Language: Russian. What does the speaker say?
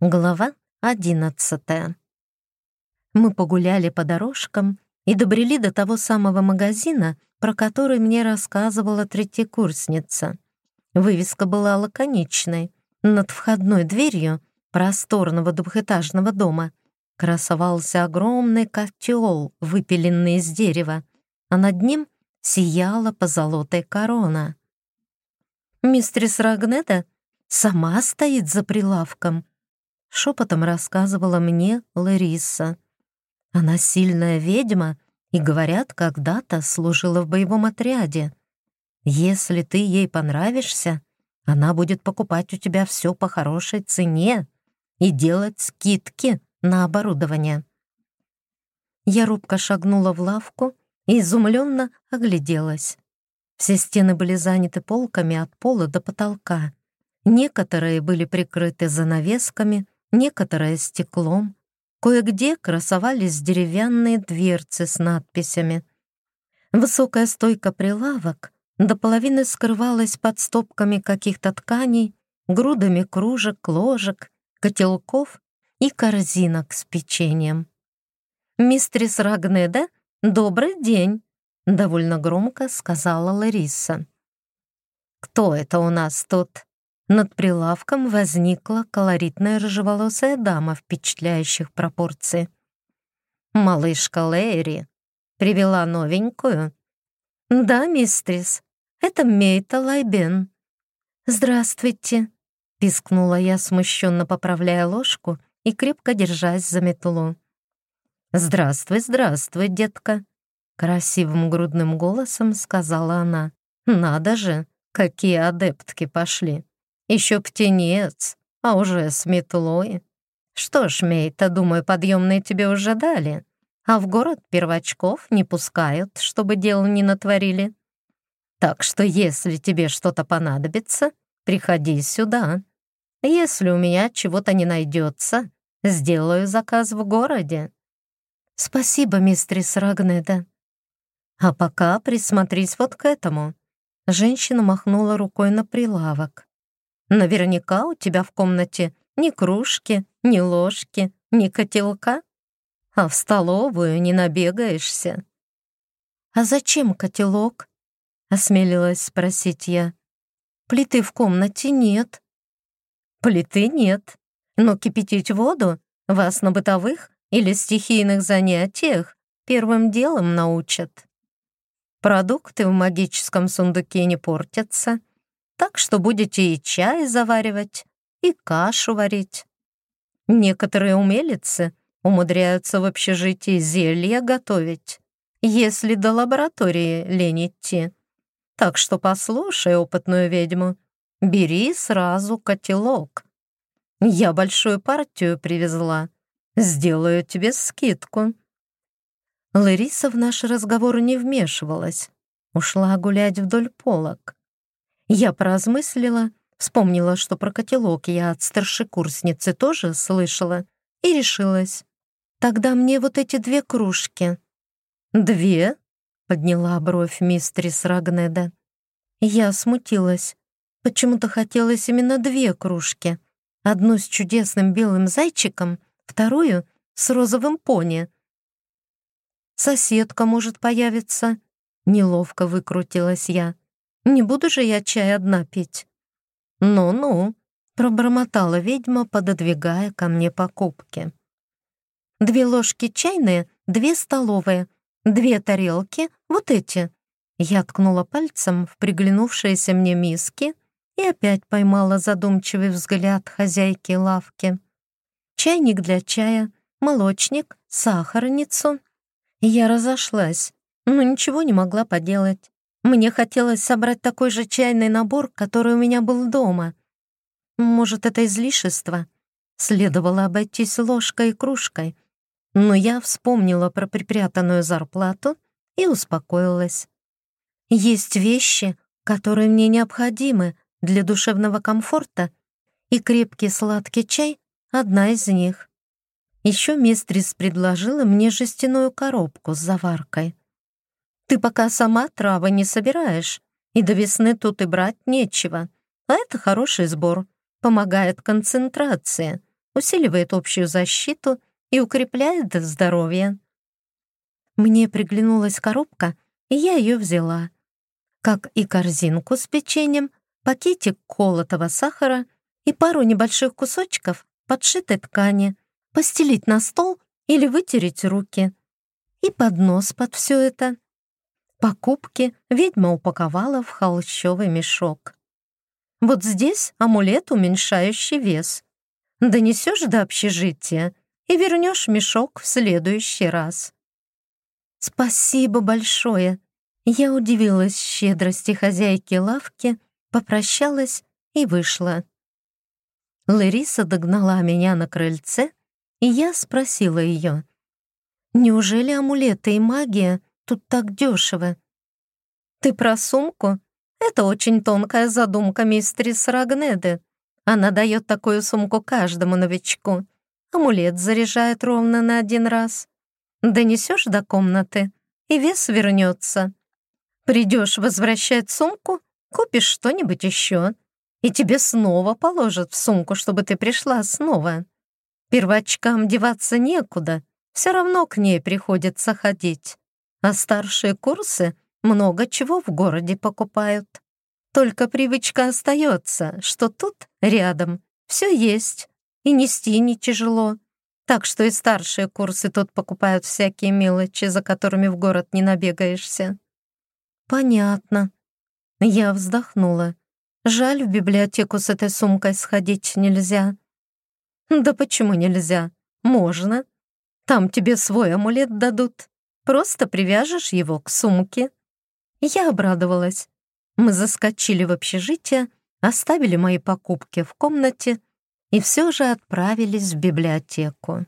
Глава одиннадцатая. Мы погуляли по дорожкам и добрели до того самого магазина, про который мне рассказывала третьекурсница. Вывеска была лаконичной. Над входной дверью просторного двухэтажного дома красовался огромный котел, выпиленный из дерева, а над ним сияла позолотая корона. Мистрис Рагнеда сама стоит за прилавком — шепотом рассказывала мне Лариса. Она сильная ведьма и, говорят, когда-то служила в боевом отряде. Если ты ей понравишься, она будет покупать у тебя все по хорошей цене и делать скидки на оборудование. Я робко шагнула в лавку и изумленно огляделась. Все стены были заняты полками от пола до потолка. Некоторые были прикрыты занавесками, некоторое стеклом, кое-где красовались деревянные дверцы с надписями. Высокая стойка прилавок до половины скрывалась под стопками каких-то тканей, грудами кружек, ложек, котелков и корзинок с печеньем. «Мистрис Рагнеда, добрый день!» — довольно громко сказала Лариса. «Кто это у нас тут?» Над прилавком возникла колоритная рыжеволосая дама впечатляющих пропорций. «Малышка Лэри привела новенькую?» «Да, мистрис, это Мейта Лайбен». «Здравствуйте», — пискнула я, смущенно поправляя ложку и крепко держась за метлу. «Здравствуй, здравствуй, детка», — красивым грудным голосом сказала она. «Надо же, какие адептки пошли!» Еще птенец, а уже с метлой. Что ж, Мейта, думаю, подъемные тебе уже дали, а в город первочков не пускают, чтобы дел не натворили. Так что если тебе что-то понадобится, приходи сюда. Если у меня чего-то не найдется, сделаю заказ в городе. Спасибо, мистрис Рагнеда. А пока присмотрись вот к этому. Женщина махнула рукой на прилавок. Наверняка у тебя в комнате ни кружки, ни ложки, ни котелка, а в столовую не набегаешься». «А зачем котелок?» — осмелилась спросить я. «Плиты в комнате нет». «Плиты нет, но кипятить воду вас на бытовых или стихийных занятиях первым делом научат. Продукты в магическом сундуке не портятся, так что будете и чай заваривать, и кашу варить. Некоторые умелицы умудряются в общежитии зелья готовить, если до лаборатории лень идти. Так что послушай опытную ведьму, бери сразу котелок. Я большую партию привезла, сделаю тебе скидку». Лариса в наш разговор не вмешивалась, ушла гулять вдоль полок. Я поразмыслила, вспомнила, что про котелок я от старшекурсницы тоже слышала, и решилась. Тогда мне вот эти две кружки. «Две?» — подняла бровь мистрис Рагнеда. Я смутилась. Почему-то хотелось именно две кружки. Одну с чудесным белым зайчиком, вторую — с розовым пони. «Соседка может появиться», — неловко выкрутилась я. Не буду же я чай одна пить». «Ну-ну», — пробормотала ведьма, пододвигая ко мне покупки. «Две ложки чайные, две столовые, две тарелки, вот эти». Я ткнула пальцем в приглянувшиеся мне миски и опять поймала задумчивый взгляд хозяйки лавки. Чайник для чая, молочник, сахарницу. Я разошлась, но ничего не могла поделать. Мне хотелось собрать такой же чайный набор, который у меня был дома. Может, это излишество? Следовало обойтись ложкой и кружкой. Но я вспомнила про припрятанную зарплату и успокоилась. Есть вещи, которые мне необходимы для душевного комфорта, и крепкий сладкий чай — одна из них. Еще мистрис предложила мне жестяную коробку с заваркой. Ты пока сама травы не собираешь, и до весны тут и брать нечего. А это хороший сбор, помогает концентрации, усиливает общую защиту и укрепляет здоровье. Мне приглянулась коробка, и я ее взяла. Как и корзинку с печеньем, пакетик колотого сахара и пару небольших кусочков подшитой ткани, постелить на стол или вытереть руки. И поднос под все это. Покупки ведьма упаковала в холщовый мешок. Вот здесь амулет, уменьшающий вес. Донесешь до общежития и вернешь мешок в следующий раз. Спасибо большое. Я удивилась щедрости хозяйки лавки, попрощалась и вышла. Лариса догнала меня на крыльце, и я спросила ее, «Неужели амулеты и магия тут так дешево?» «Ты про сумку?» Это очень тонкая задумка мистерис Рагнеды. Она дает такую сумку каждому новичку. Амулет заряжает ровно на один раз. Донесешь до комнаты, и вес вернется. Придешь возвращать сумку, купишь что-нибудь еще, и тебе снова положат в сумку, чтобы ты пришла снова. Первочкам деваться некуда, все равно к ней приходится ходить. А старшие курсы много чего в городе покупают. Только привычка остается, что тут, рядом, все есть, и нести не тяжело. Так что и старшие курсы тут покупают всякие мелочи, за которыми в город не набегаешься. Понятно. Я вздохнула. Жаль, в библиотеку с этой сумкой сходить нельзя. Да почему нельзя? Можно. Там тебе свой амулет дадут. Просто привяжешь его к сумке. Я обрадовалась. Мы заскочили в общежитие, оставили мои покупки в комнате и все же отправились в библиотеку.